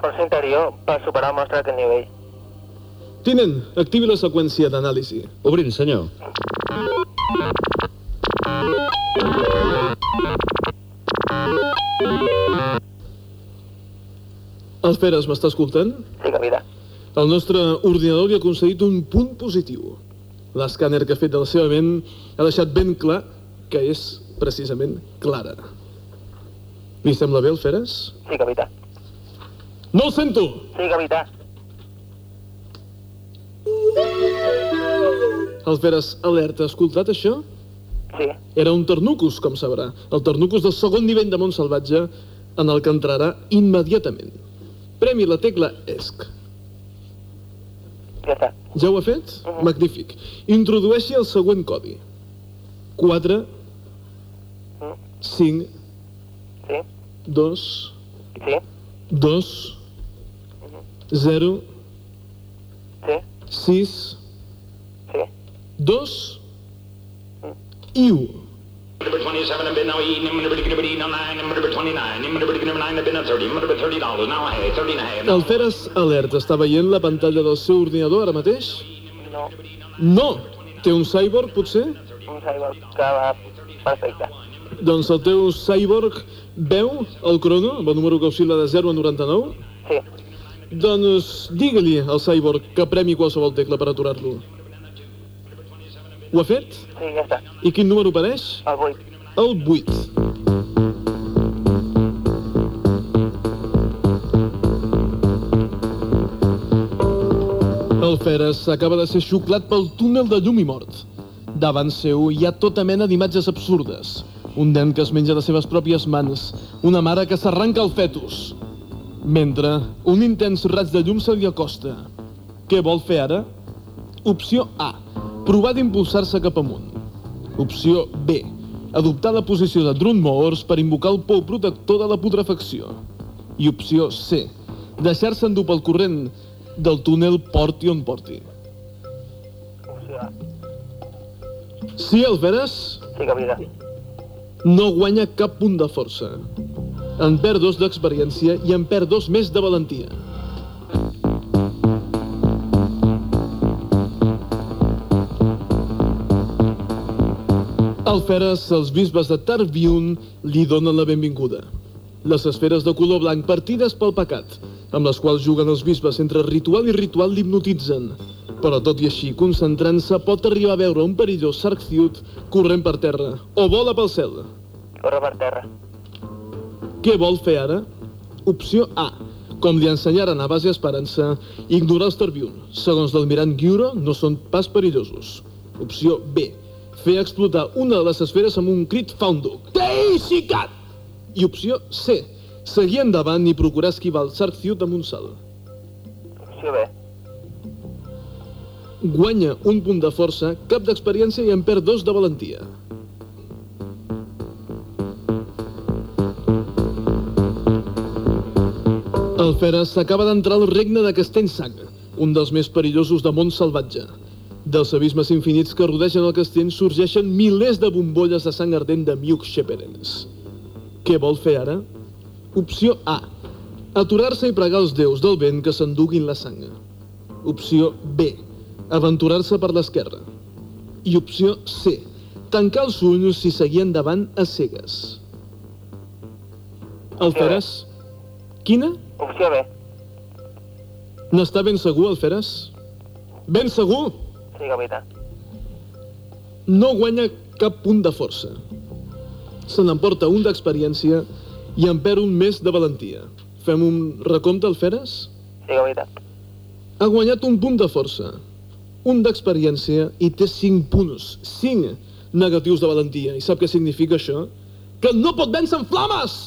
Força interior per superar el nostre aquest nivell. Tinent, activi la seqüència d'anàlisi. Obrint, senyor. Alferes, m'està escoltant? Sí, capità. El nostre ordinador li ha concedit un punt positiu. L'escàner que ha fet de la seva ment ha deixat ben clar que és precisament clara. Li sembla bé, Alferes? Sí, capità. No el sento! Sí, capità. Alferes, alerta, ha escoltat això? Sí. Era un ternucus, com sabrà. El ternucus del segon nivell de món salvatge en el que entrarà immediatament. Premi la tecla ESC. Ja està. Ja ho ha fet? Magnífic. Introdueixi el següent codi. 4, 5, Sí, 2, sí, 2, 0, sí, 6, sí. 2 i 1. Number 27 have been now eating, number 29, number 29, number 29 have been at 30, number 30 dollars, now I 30 and a half. El Feres Alert està veient la pantalla del seu ordinador ara mateix? No, No! Té un cyborg, potser? un cyborg que va perfecte. Doncs el teu cyborg veu el crono, el número que oscil·la de 0 a 99? Sí, Doncs digue-li al Cyborg que premi qualsevol tecla per aturar-lo. Ho ha fet? Sí, ja està. I quin número apareix? El 8. El 8. El Feres acaba de ser xuclat pel túnel de llum i mort. Davant seu hi ha tota mena d'imatges absurdes. Un nen que es menja les seves pròpies mans, una mare que s'arranca el fetus. Mentre un intens raig de llum se li acosta. Què vol fer ara? Opció A. Provar d'impulsar-se cap amunt. Opció B. Adoptar la posició de Drun Moors per invocar el pou protector de la putrefacció. I opció C. Deixar-se endur pel corrent del túnel porti on porti. Opció A. Sí, Alferes? Sí, capità. No guanya cap punt de força. En perd dos d'experiència i en perd dos més de valentia. Al Feres, els bisbes de Tarviun li donen la benvinguda. Les esferes de color blanc partides pel pecat, amb les quals juguen els bisbes entre ritual i ritual l'hipnotitzen. Però tot i així, concentrant-se, pot arribar a veure un perillós Sarkciut corrent per terra o vola pel cel. Corre per terra. Què vol fer ara? Opció A. Com li ensenyaren a base Esperança, ignorar els Tarbiun. Segons l'almirant Giuro, no són pas perillosos. Opció B. Fer explotar una de les esferes amb un crit Founduc. Teixicat! I opció C. Seguir endavant i procurar esquivar el Sarkciut amb un salt. Opció B. Guanya un punt de força, cap d'experiència i en perd dos de valentia. El Feres s'acaba d'entrar al regne de Castellsac, un dels més perillosos de món salvatge. Dels abismes infinits que rodegen el castell sorgeixen milers de bombolles de sang ardent de Miuk Sheperens. Què vol fer ara? Opció A. Aturar-se i pregar els déus del vent que s'enduguin la sang. Opció B. Aventurar-se per l'esquerra. I opció C. Tancar els ulls i seguir endavant a cegues. El Feres? Quina? Opció B. N'està ben segur, el Feres? Ben segur? Sí, capità. No guanya cap punt de força. Se n'emporta un d'experiència i en perd un més de valentia. Fem un recompte, el Feres? Sí, capità. Ha guanyat un punt de força, un d'experiència i té 5 punts. 5 negatius de valentia. I sap què significa això? Que no pot vèncer en flames!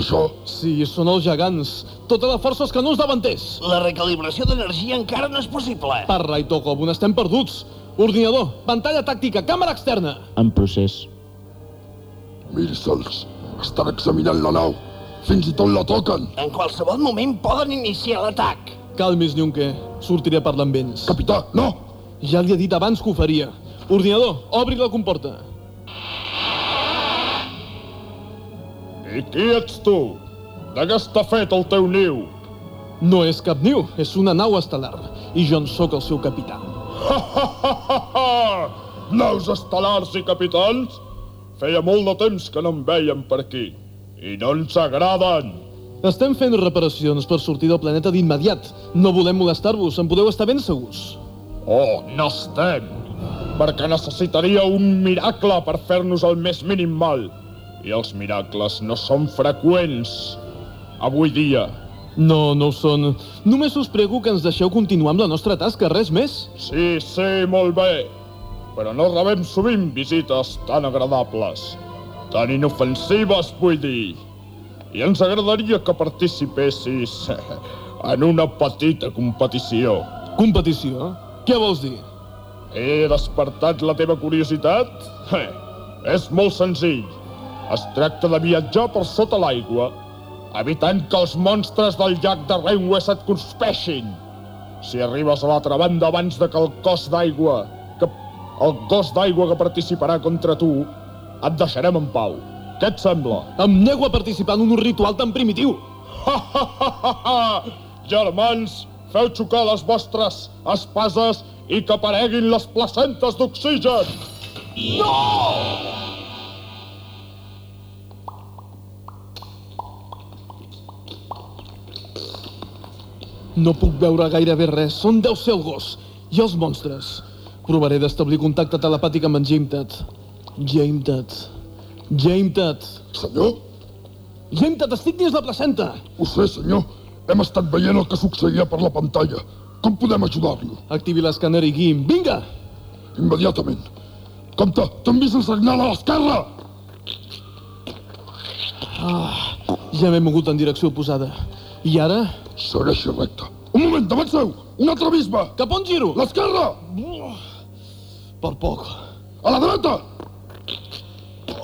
Això? Sí, són els gegants. Tota la força als canons davanters. La recalibració d'energia encara no és possible. Parra i Tokobun, estem perduts. Ordinador, pantalla tàctica, càmera externa. En procés. Miri-se'ls. Estan examinant la nau. Fins i tot la toquen. En qualsevol moment poden iniciar l'atac. Calmis, Nyunke. Sortiré a parlar amb ells. Capità, no! Ja li he dit abans que ho faria. Ordinador, obri la comporta. I qui ets tu? De què està fet el teu niu? No és cap niu, és una nau estel·lar. I jo en sóc el seu capità. Ha, ha, ha, ha, ha! Naus estel·lars i capitans? Feia molt de temps que no em veiem per aquí. I no ens agraden. Estem fent reparacions per sortir del planeta d'immediat. No volem molestar-vos, en podeu estar ben segurs. Oh, no estem. Perquè necessitaria un miracle per fer-nos el més mínim mal. I els miracles no són freqüents. Avui dia. No, no ho són. Només us prego que ens deixeu continuar amb la nostra tasca, res més. Sí, sí, molt bé. Però no rebem sovint visites tan agradables. Tan inofensives, vull dir. I ens agradaria que participessis en una petita competició. Competició? Què vols dir? He despertat la teva curiositat? Eh, [LAUGHS] és molt senzill. Es tracta de viatjar per sota l'aigua, evitant que els monstres del llac de Renwes et conspeixin. si arribes a l'altra banda abans de que el cos d'aigua, que el cos d'aigua que participarà contra tu, et deixarem en pau. Què et sembla? Em nego a participar en un ritual tan primitiu. Germans, feu xocar les vostres espases i que apareguin les placentes d'oxigen! No! No puc veure gairebé res. Són deu el gos. I els monstres. Provaré d'establir contacte telepàtic amb en Jametat. Jametat. Jametat. Senyor? Jametat, estic dins la placenta. Ho sé, senyor. Hem estat veient el que succeïa per la pantalla. Com podem ajudar-lo? Activi l'escàner i guiïm. Vinga! Immediatament. Compte, t'han vist el senyal a l'esquerra! Ah, ja m'he mogut en direcció oposada. I ara? Segueixi recte. Un moment, davant seu! Un altre bisbe! Cap on giro? L'esquerra! Per poc. A la dreta!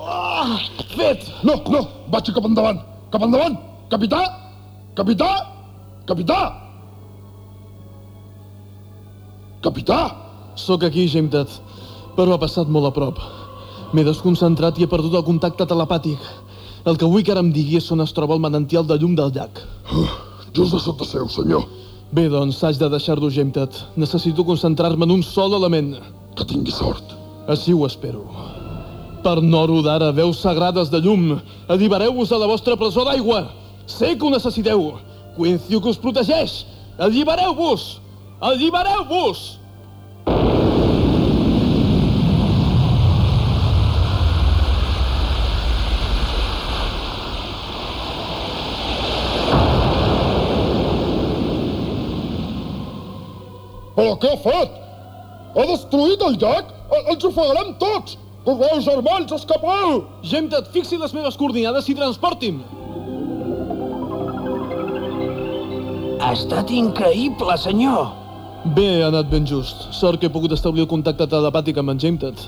Ah, fet! No, no, vaig cap endavant. Cap endavant! Capità! Capità! Capità! Capità! Sóc aquí, Jametat, però ha passat molt a prop. M'he desconcentrat i he perdut el contacte telepàtic. El que vull que ara em diguis on es troba el manantial de llum del llac. Uh, just a sota seu, senyor. Bé, doncs, haig de deixar-ho, Jametat. Necessito concentrar-me en un sol element. Que tingui sort. Així ho espero. Per noro d'ara, veus sagrades de llum, allibereu-vos de la vostra presó d'aigua. Sé que ho necessiteu. Quincio que us protegeix. Allibereu-vos! Allibereu-vos! Però què ha fet? Ha destruït el llac? El- Ens ofegarem tots! Correu, germans, escapeu! Gemtat, fixi les meves coordinades i transporti'm. Ha estat increïble, senyor. Bé, ha anat ben just. Sort que he pogut establir el contacte telepàtic amb en Jametat.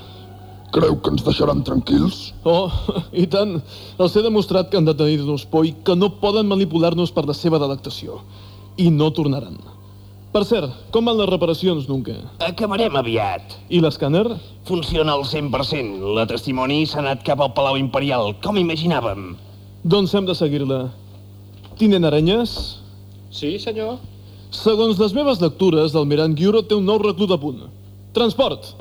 Creu que ens deixaran tranquils? Oh, i tant. Els he demostrat que han de tenir-nos por i que no poden manipular-nos per la seva delectació. I no tornaran. Per cert, com van les reparacions, Nunca? Acabarem aviat. I l'escàner? Funciona al 100%. La testimoni s'ha anat cap al Palau Imperial, com imaginàvem. Doncs hem de seguir-la. Tinent Arenyes? Sí, senyor. Segons les meves lectures, l'almirant Gyuro té un nou reclut a punt. Transport!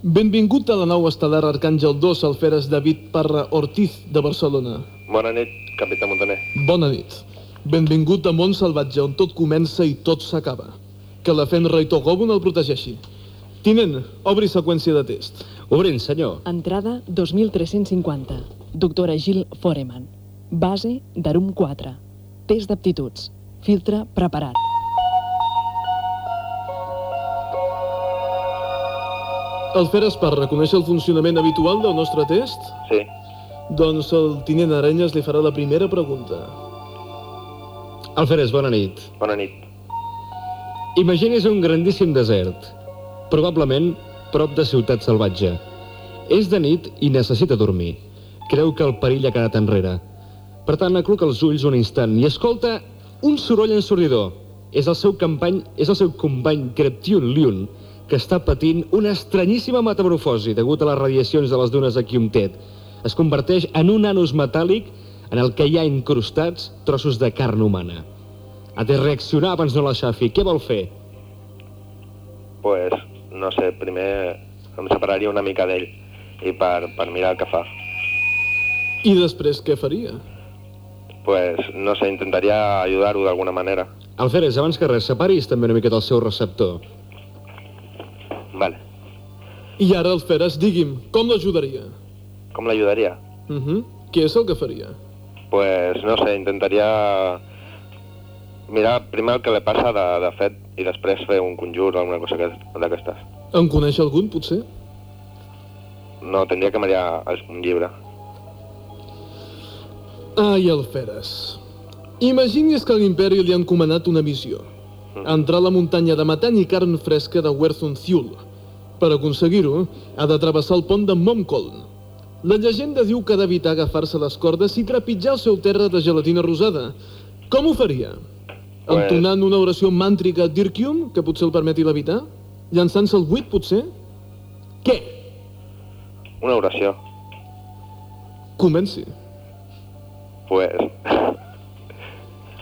Benvingut a la nau estel·lar Arcàngel 2 Alferes David Parra Ortiz de Barcelona. Bona nit, capità Montaner. Bona nit. Benvingut a Mont Salvatge, on tot comença i tot s'acaba. Que la Fenra i Togobun el protegeixi. Tinent, obri seqüència de test. Obrint, senyor. Entrada 2350. Doctora Gil Foreman. Base d'Arum 4. Test d'aptituds. Filtre preparat. Alferes per reconèixer el funcionament habitual del nostre test? Sí. Doncs el tinent Arenyes li farà la primera pregunta. Alferes, bona nit. Bona nit. Imagini's un grandíssim desert, probablement prop de ciutat salvatge. És de nit i necessita dormir. Creu que el perill ha quedat enrere. Per tant, acluca els ulls un instant i escolta un soroll ensordidor. És el seu company, és el seu company Kreptiun Lyun, que està patint una estranyíssima metamorfosi degut a les radiacions de les dunes de Kyumtet. Es converteix en un anus metàl·lic en el que hi ha incrustats trossos de carn humana. Ha de reaccionar abans no l'aixafi. Què vol fer? Pues, no sé, primer em separaria una mica d'ell i per, per mirar el que fa. I després què faria? Pues, no sé, intentaria ajudar-ho d'alguna manera. Alferes, abans que res, separis també una miqueta el seu receptor. Vale. I ara, Alferes, digui'm, com l'ajudaria? Com l'ajudaria? Uh -huh. Què és el que faria? Pues, no sé, intentaria mirar primer el que li passa de, de fet i després fer un conjur o alguna cosa que- d'aquestes. En coneix algun, potser? No, tindria que mirar un llibre. Ai, Alferes. Imagini's que a l'imperi li han comanat una missió. Entrar a la muntanya de matany i carn fresca de Werthun Thule. Per aconseguir-ho, ha de travessar el pont de Momkoln. La llegenda diu que ha d'evitar agafar-se les cordes i trepitjar el seu terra de gelatina rosada. Com ho faria? Pues- Entonant una oració màntrica d'Irkium, que potser el permeti levitar? Llançant-se el buit, potser? Què? Una oració. Comenci. Pues...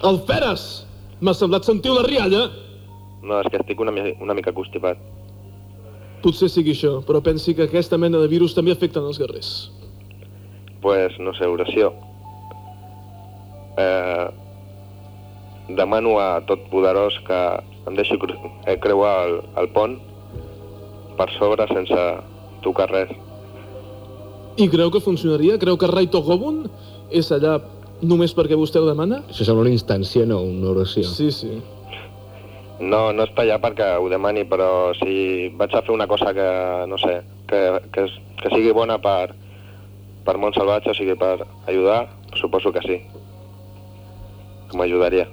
El Feres! M'ha semblat sentir una rialla. No, és que estic una, una mica constipat. Potser sigui això, però pensi que aquesta mena de virus també afecten els guerrers. Pues, no sé, oració. Eh, demano a tot poderós que em deixi cre eh, creuar el, el pont per sobre sense tocar res. I creu que funcionaria? Creu que Raito Gobun és allà només perquè vostè ho demana? Això sembla una instància, no una oració. Sí, sí. No, no està allà perquè ho demani, però si vaig a fer una cosa que, no sé, que, que, és- que sigui bona per, per món salvatge, o sigui, per ajudar, suposo que sí. Que m'ajudaria.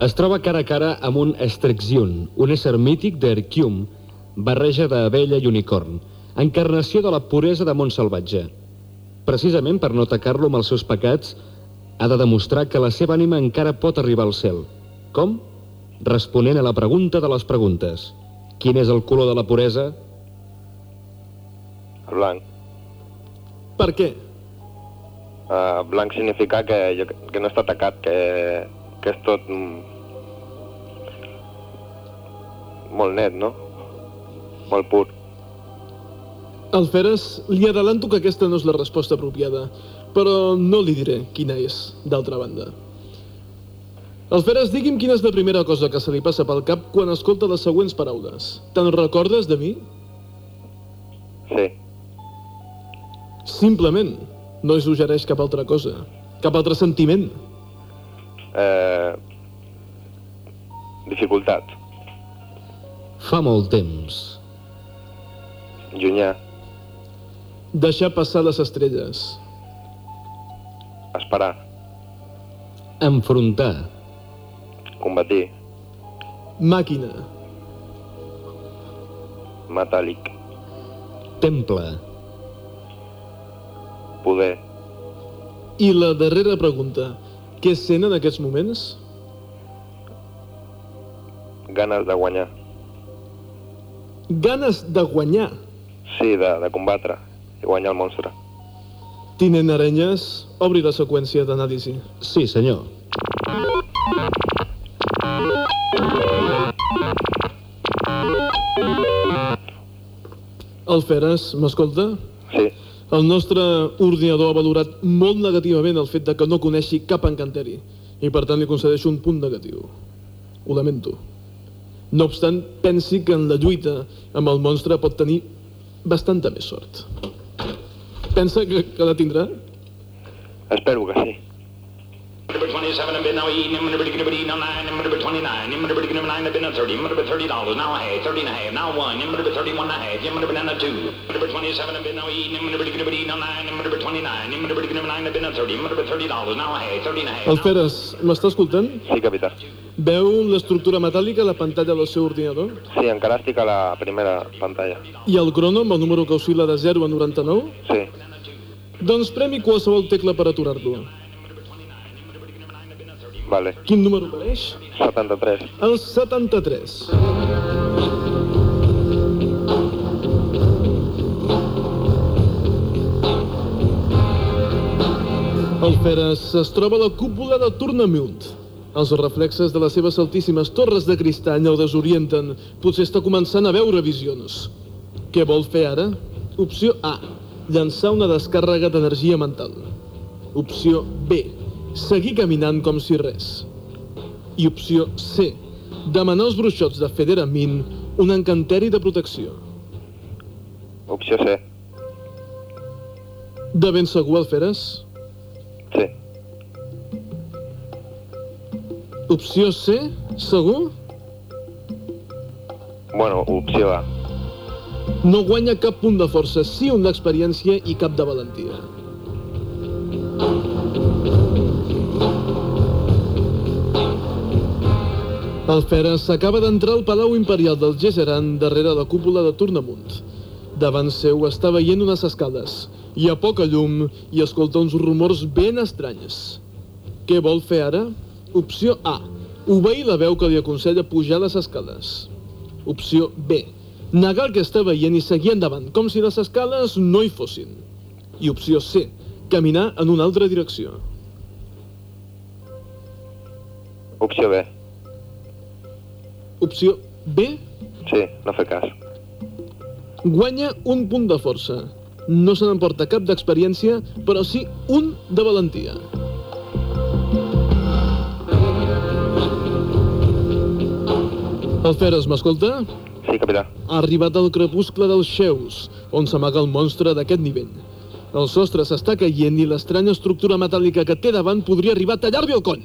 Es troba cara a cara amb un Strexyun, un ésser mític d'Erkium, barreja d'abella i unicorn, encarnació de la puresa de món salvatge. Precisament per no atacar-lo amb els seus pecats, ha de demostrar que la seva ànima encara pot arribar al cel. Com? Responent a la pregunta de les preguntes. Quin és el color de la puresa? El blanc. Per què? Uh, blanc significa que, jo, que no està atacat, que, que és tot molt net, no? Molt pur. Alferes, li adelanto que aquesta no és la resposta apropiada, però no li diré quina és, d'altra banda. Alferes, digui'm quina és la primera cosa que se li passa pel cap quan escolta les següents paraules. Te'n recordes de mi? Sí. Simplement. No hi suggereix cap altra cosa. Cap altre sentiment. Eh, dificultat. Fa molt temps. Llunyà. Deixar passar les estrelles. Esperar. Enfrontar. Combatir. Màquina. Metàl·lic. Temple. Poder. I la darrera pregunta. Què sent en aquests moments? Ganes de guanyar. Ganes de guanyar. Sí, de, de combatre i guanyar el monstre. Tinent Arenyes, obri la seqüència d'anàlisi. Sí, senyor. Alferes, m'escolta? Sí. El nostre ordinador ha valorat molt negativament el fet de que no coneixi cap encanteri i per tant li concedeixo un punt negatiu. Ho lamento. No obstant, pensi que en la lluita amb el monstre pot tenir bastanta més sort. Pensa que, que la tindrà? Espero que sí. Number 27 have been now eating, number number no nine, number 29, number number nine have been a 30, number 30 dollars, now a half, 30 and a half, now one, number 31 and a half, number number two, number 27 have been now eating, number number no nine, number 29, number number nine have been a 30, number 30 dollars, now a half, 30 and a half. Alferes, m'està escoltant? Sí, capità. Veu l'estructura metàl·lica a la pantalla del seu ordinador? Sí, encara estic a la primera pantalla. I el crono amb el número que oscil·la de 0 a 99? Sí. Doncs premi qualsevol tecla per aturar-lo. Vale. Quin número apareix? 73. El 73. El Feres es troba a la cúpula de Tornamunt. Els reflexes de les seves altíssimes torres de cristall el desorienten. Potser està començant a veure visions. Què vol fer ara? Opció A. Llançar una descàrrega d'energia mental. Opció B. Seguir caminant com si res. I opció C. Demanar als bruixots de Federamin un encanteri de protecció. Opció C. De ben segur el feres? Sí. Opció C? Segur? Bueno, opció A. No guanya cap punt de força, sí un d'experiència i cap de valentia. El Feres s'acaba d'entrar al Palau Imperial del Gesseran darrere la cúpula de Tornamunt. Davant seu està veient unes escales, Hi ha poca llum i escolta uns rumors ben estranys. Què vol fer ara? Opció A. Obeir la veu que li aconsella pujar les escales. Opció B. Negar el que està veient i seguir endavant, com si les escales no hi fossin. I opció C. Caminar en una altra direcció. Opció B. Opció B. Sí, no fer cas. Guanya un punt de força. No se n'emporta cap d'experiència, però sí un de valentia. Alferes, m'escolta? Sí, capità. Ha arribat el crepuscle dels xeus, on s'amaga el monstre d'aquest nivell. El sostre s'està caient i l'estranya estructura metàl·lica que té davant podria arribar a tallar-li el coll.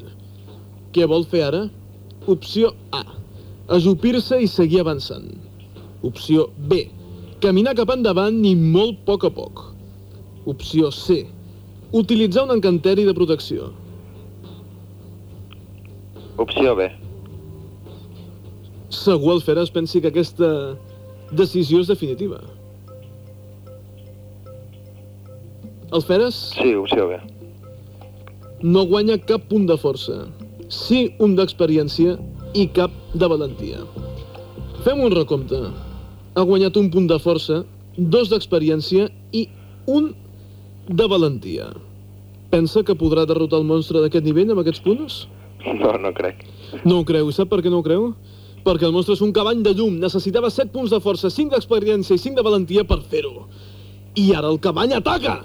Què vol fer ara? Opció A. Ajupir-se i seguir avançant. Opció B. Caminar cap endavant i molt a poc a poc. Opció C. Utilitzar un encanteri de protecció. Opció B. Segur Alferes pensi que aquesta decisió és definitiva. Alferes Sí, opció B. no guanya cap punt de força, sí un d'experiència i cap de valentia. Fem un recompte. Ha guanyat un punt de força, dos d'experiència i un de valentia. Pensa que podrà derrotar el monstre d'aquest nivell amb aquests punts? No, no crec. No ho creu. I sap per què no ho creu? Perquè el monstre és un cavall de llum. Necessitava 7 punts de força, 5 d'experiència i 5 de valentia per fer-ho. I ara el cavall ataca!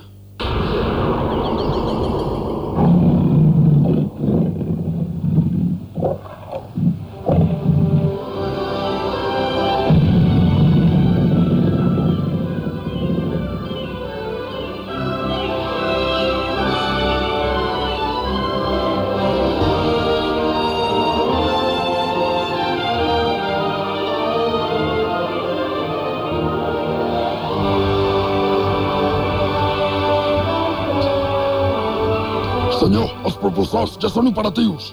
Són operatius.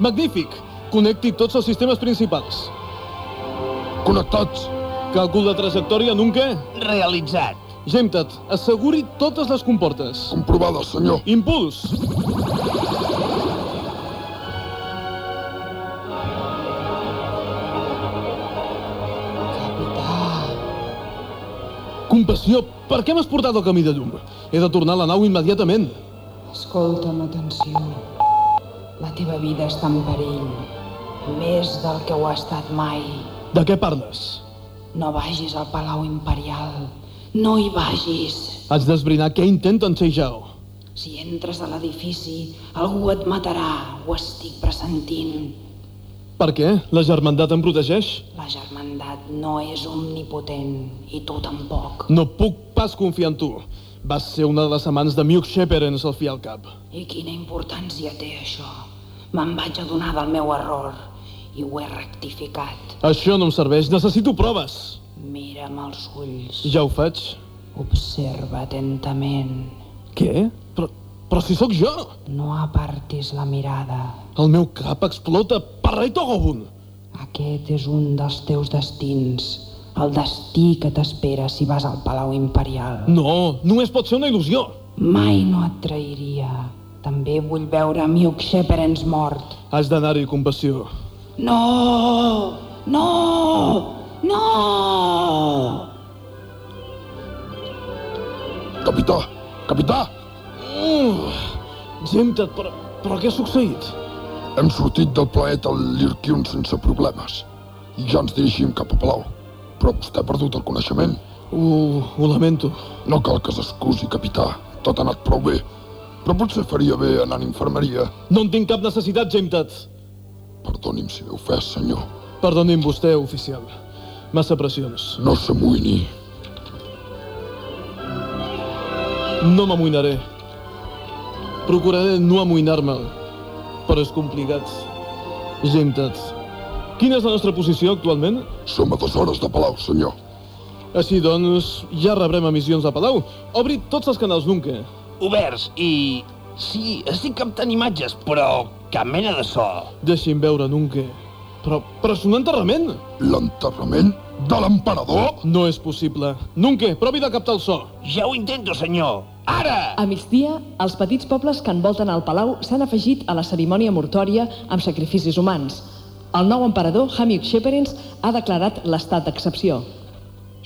Magnífic! Connecti tots els sistemes principals. Connectats. Càlcul de trajectòria, Nunca? Realitzat. Gemtat, asseguri totes les comportes. Comprovada, senyor. Impuls! Compassió, per què m'has portat al camí de llum? He de tornar a la nau immediatament. Escolta'm, atenció. La teva vida està en perill. Més del que ho ha estat mai. De què parles? No vagis al Palau Imperial. No hi vagis. Haig d'esbrinar què intenten Seijao. Si entres a l'edifici, algú et matarà. Ho estic pressentint. Per què? La germandat em protegeix? La germandat no és omnipotent. I tu tampoc. No puc pas confiar en tu. Vas ser una de les amants de Miuk Sheperens al fi al cap. I quina importància té això? Me'n vaig adonar del meu error i ho he rectificat. Això no em serveix, necessito proves. Mira'm als ulls. Ja ho faig. Observa atentament. Què? Però, però si sóc jo! No apartis la mirada. El meu cap explota. Parrei Togobun! Aquest és un dels teus destins. El destí que t'espera si vas al Palau Imperial. No, només pot ser una il·lusió. Mai no et trairia. També vull veure Miuk Sheperens mort. Has d'anar-hi, compassió. No! No! No! Capità! Capità! Uh, Gemtat, però, però què ha succeït? Hem sortit del planeta Lirkiun sense problemes. I ja ens dirigim cap a Palau. Però vostè ha perdut el coneixement. Ho, ho lamento. No cal que s'excusi, capità. Tot ha anat prou bé. Però potser faria bé anar a infermeria. No en tinc cap necessitat, Gemtat. Perdoni'm si m'he ofès, senyor. Perdoni'm vostè, oficial. Massa pressions. No s'amoïni. No m'amoïnaré. Procuraré no amoïnar-me, però és complicat. Gemtat. Quina és la nostra posició actualment? Som a dues hores de Palau, senyor. Així doncs, ja rebrem emissions a Palau. Obri tots els canals Nunca. Oberts i... Sí, estic captant imatges, però cap mena de so. Deixi'm veure, Nunca. Però, però és un enterrament! L'enterrament de l'emperador? No és possible. Nunca, provi de captar el so. Ja ho intento, senyor. Ara! A migdia, els petits pobles que envolten el palau s'han afegit a la cerimònia mortòria amb sacrificis humans. El nou emperador, Hamiuk Sheperens, ha declarat l'estat d'excepció.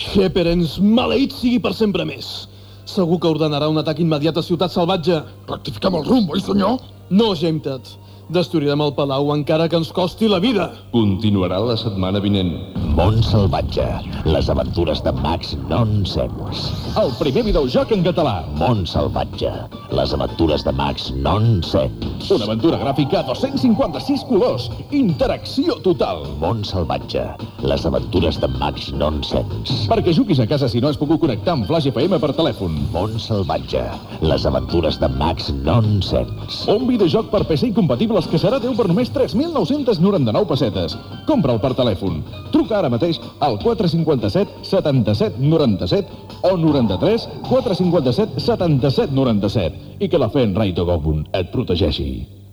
Sheperens, maleït sigui per sempre més. Segur que ordenarà un atac immediat a Ciutat Salvatge. Rectifiquem el rumb, oi, senyor? No, Gemtat. Destruirem el palau encara que ens costi la vida. Continuarà la setmana vinent. Món salvatge, les aventures de Max Nonsens. El primer videojoc en català. Món salvatge, les aventures de Max Nonsens. Una aventura gràfica a 256 colors. Interacció total. Món salvatge, les aventures de Max Nonsens. Perquè juguis a casa si no has pogut connectar amb Flash FM per telèfon. Món salvatge, les aventures de Max Nonsens. Un videojoc per PC incompatibles que serà teu per només 3.999 pessetes. Compra'l per telèfon. Truca ara mateix al 457 77 97 o 93 457 77 97 i que la fe en Rai et protegeixi.